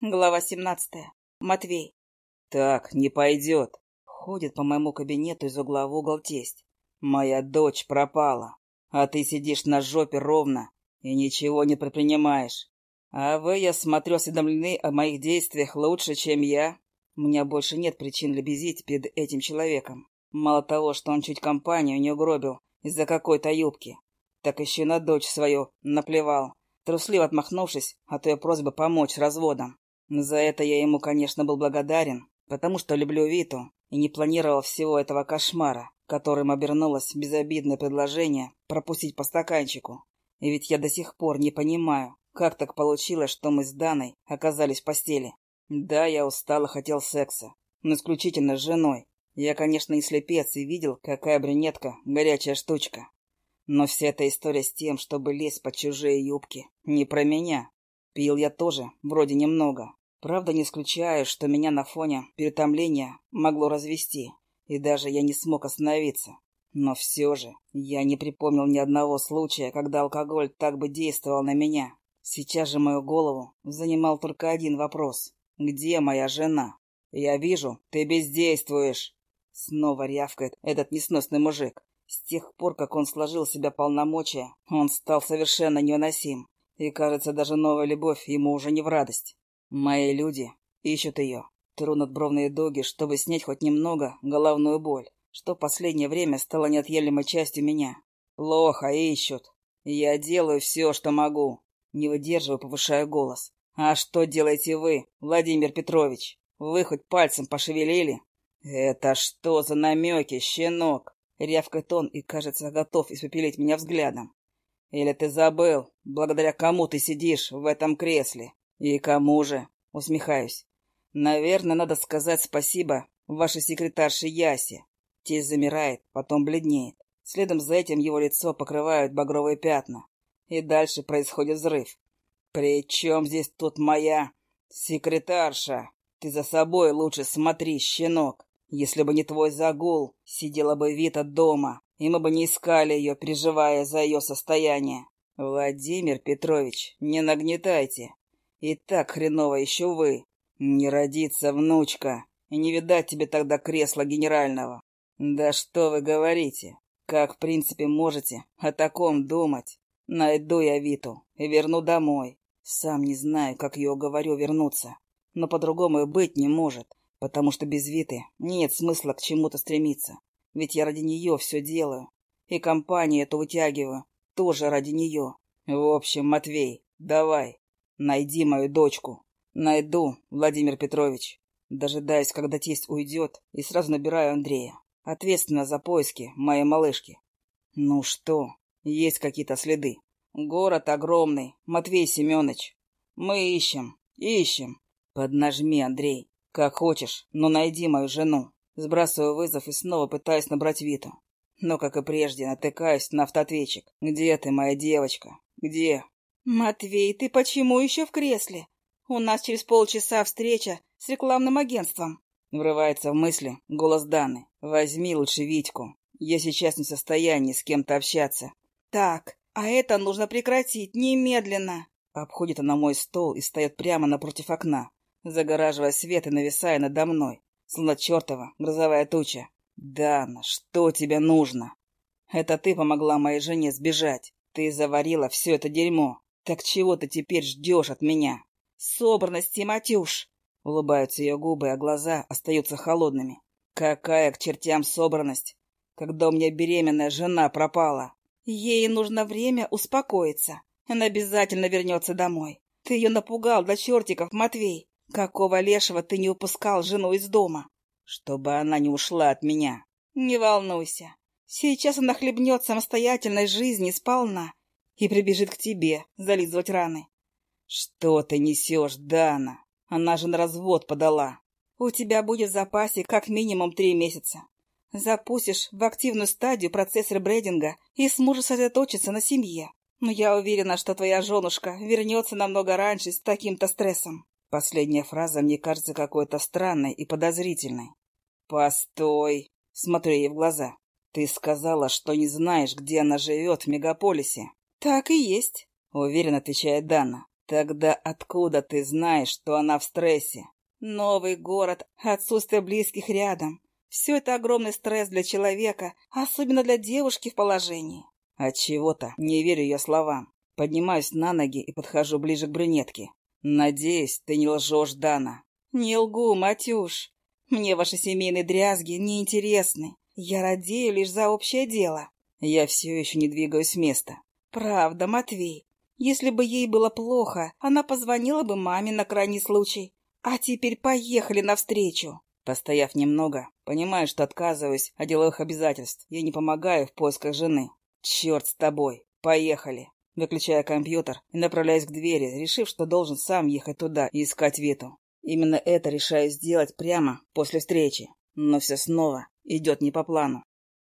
Глава семнадцатая. Матвей. Так, не пойдет. Ходит по моему кабинету из угла в угол тесть. Моя дочь пропала, а ты сидишь на жопе ровно и ничего не предпринимаешь. А вы, я смотрю, осведомлены о моих действиях лучше, чем я. У меня больше нет причин лебезить перед этим человеком. Мало того, что он чуть компанию не угробил из-за какой-то юбки, так еще и на дочь свою наплевал, трусливо отмахнувшись от ее просьбы помочь с разводом. За это я ему, конечно, был благодарен, потому что люблю Виту и не планировал всего этого кошмара, которым обернулось безобидное предложение пропустить по стаканчику. И ведь я до сих пор не понимаю, как так получилось, что мы с Даной оказались в постели. Да, я устал и хотел секса, но исключительно с женой. Я, конечно, и слепец, и видел, какая брюнетка, горячая штучка. Но вся эта история с тем, чтобы лезть под чужие юбки, не про меня. Пил я тоже, вроде немного, Правда, не исключаю, что меня на фоне перетомления могло развести, и даже я не смог остановиться. Но все же я не припомнил ни одного случая, когда алкоголь так бы действовал на меня. Сейчас же мою голову занимал только один вопрос. Где моя жена? Я вижу, ты бездействуешь. Снова рявкает этот несносный мужик. С тех пор, как он сложил в себя полномочия, он стал совершенно невыносим. И, кажется, даже новая любовь ему уже не в радость. Мои люди ищут ее, трунут бровные доги, чтобы снять хоть немного головную боль, что последнее время стало неотъемлемой частью меня. Плохо ищут. Я делаю все, что могу. Не выдерживаю, повышаю голос. А что делаете вы, Владимир Петрович? Вы хоть пальцем пошевелили? Это что за намеки, щенок? Рявкает он и, кажется, готов испепелить меня взглядом. Или ты забыл, благодаря кому ты сидишь в этом кресле? «И кому же?» — усмехаюсь. «Наверное, надо сказать спасибо вашей секретарше Ясе». Тесть замирает, потом бледнеет. Следом за этим его лицо покрывают багровые пятна. И дальше происходит взрыв. «При чем здесь тут моя секретарша? Ты за собой лучше смотри, щенок. Если бы не твой загул, сидела бы Вита дома, и мы бы не искали ее, переживая за ее состояние. Владимир Петрович, не нагнетайте. И так хреново еще вы. Не родится внучка, и не видать тебе тогда кресла генерального. Да что вы говорите? Как, в принципе, можете о таком думать? Найду я Виту и верну домой. Сам не знаю, как ее уговорю вернуться. Но по-другому и быть не может, потому что без Виты нет смысла к чему-то стремиться. Ведь я ради нее все делаю. И компанию эту вытягиваю тоже ради нее. В общем, Матвей, давай, Найди мою дочку. Найду, Владимир Петрович. Дожидаюсь, когда тесть уйдет, и сразу набираю Андрея. Ответственно за поиски моей малышки. Ну что, есть какие-то следы? Город огромный, Матвей Семенович. Мы ищем, ищем. Поднажми, Андрей. Как хочешь, но найди мою жену. Сбрасываю вызов и снова пытаюсь набрать Виту. Но, как и прежде, натыкаюсь на автоответчик. «Где ты, моя девочка? Где?» «Матвей, ты почему еще в кресле? У нас через полчаса встреча с рекламным агентством». Врывается в мысли голос Даны. «Возьми лучше Витьку. Я сейчас не в состоянии с кем-то общаться». «Так, а это нужно прекратить немедленно». Обходит она мой стол и стоит прямо напротив окна, загораживая свет и нависая надо мной, словно чертова грозовая туча. «Дана, что тебе нужно?» «Это ты помогла моей жене сбежать. Ты заварила все это дерьмо. «Так чего ты теперь ждешь от меня?» «Собранности, Матюш!» Улыбаются ее губы, а глаза остаются холодными. «Какая к чертям собранность, когда у меня беременная жена пропала?» «Ей нужно время успокоиться. Она обязательно вернется домой. Ты ее напугал до чертиков, Матвей. Какого лешего ты не упускал жену из дома?» «Чтобы она не ушла от меня». «Не волнуйся. Сейчас она хлебнет самостоятельной жизни сполна и прибежит к тебе зализывать раны. Что ты несешь, Дана? Она же на развод подала. У тебя будет в запасе как минимум три месяца. Запустишь в активную стадию процесс ребрейдинга и сможешь сосредоточиться на семье. Но я уверена, что твоя женушка вернется намного раньше с таким-то стрессом. Последняя фраза мне кажется какой-то странной и подозрительной. «Постой!» — смотрю ей в глаза. «Ты сказала, что не знаешь, где она живет в мегаполисе. «Так и есть», — уверенно отвечает Дана. Тогда откуда ты знаешь, что она в стрессе? Новый город, отсутствие близких рядом. Все это огромный стресс для человека, особенно для девушки в положении. От чего-то не верю я словам. Поднимаюсь на ноги и подхожу ближе к брюнетке. Надеюсь, ты не лжешь, Дана. Не лгу, Матюш. Мне ваши семейные дрязги не интересны. Я радею лишь за общее дело. Я все еще не двигаюсь с места. Правда, Матвей. Если бы ей было плохо, она позвонила бы маме на крайний случай. А теперь поехали навстречу. Постояв немного, понимаю, что отказываюсь от деловых обязательств. Я не помогаю в поисках жены. Черт с тобой. Поехали. Выключая компьютер и направляюсь к двери, решив, что должен сам ехать туда и искать Виту. Именно это решаю сделать прямо после встречи. Но все снова идет не по плану.